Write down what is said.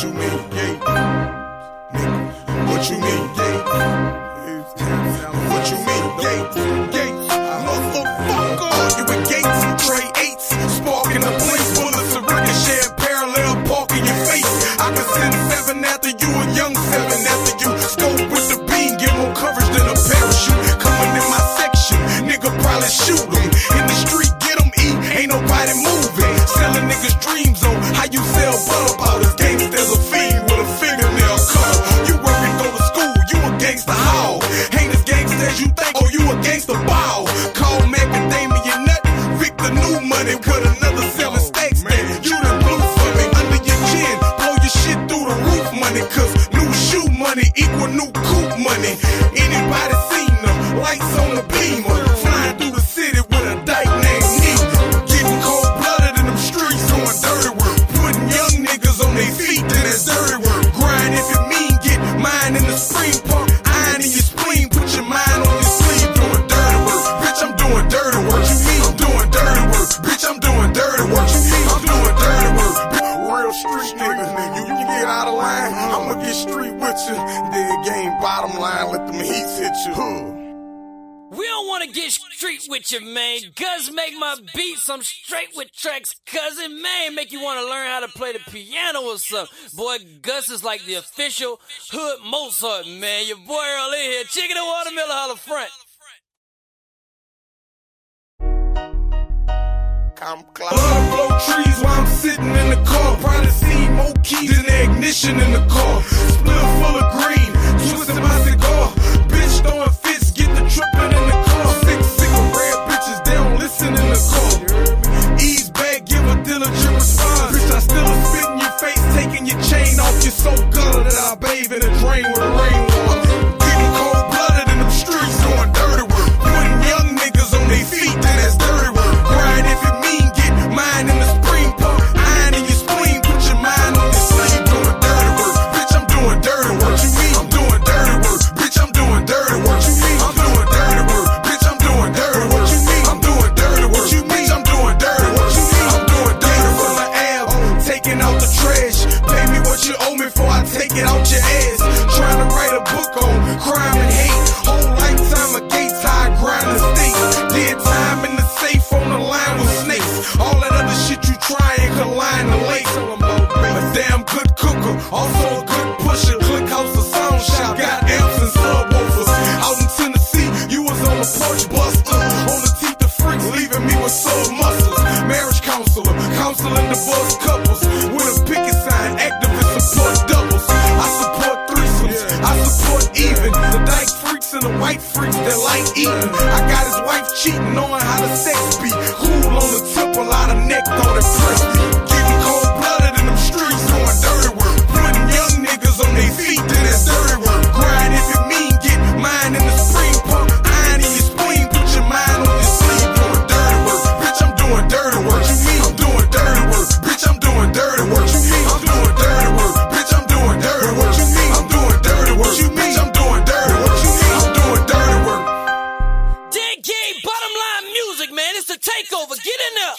What you mean, gay? Nigga, what you mean, gay? What you mean, gay? Gay, motherfucker. Arguing gates and tray eights, sparking the place, bullets of ricochet, parallel parking your face. I can send seven after you, a young seven after you. Scope with the beam, get more coverage than a parachute. Coming in my section, nigga probably shoot 'em. In the street, get 'em eat, ain't nobody moving. Selling niggas dreams on how you sell butter gangster how? Ain't as gangster as you think, oh you a gangster bow. Call macadamia nut, Victor New Money, cut another selling stacks. Man, you done blew for me under your chin. Blow your shit through the roof money, cause new shoe money equal new coupe money. Anybody seen them? Lights on the beamer. Line, I'ma get street with you. Dead game, bottom line, let them heats hit you. Huh. We don't want to get street with you, man. Gus make my beats. I'm straight with tracks, cousin. Man, make you want to learn how to play the piano or something. Boy, Gus is like the official hood Mozart, man. Your boy Earl in here. Chicken and watermelon holla front. I'm close. Blood blow trees while I'm sitting in the car. Probably with soul muscles. Marriage counselor, counseling divorced couples. With a picket sign, Activist support doubles. I support threesomes, I support even. The dyke freaks and the white freaks that like eating. I got his wife cheating, knowing how the sex be. Cool on the top, a lot of neck, thought it takeover. Get in there.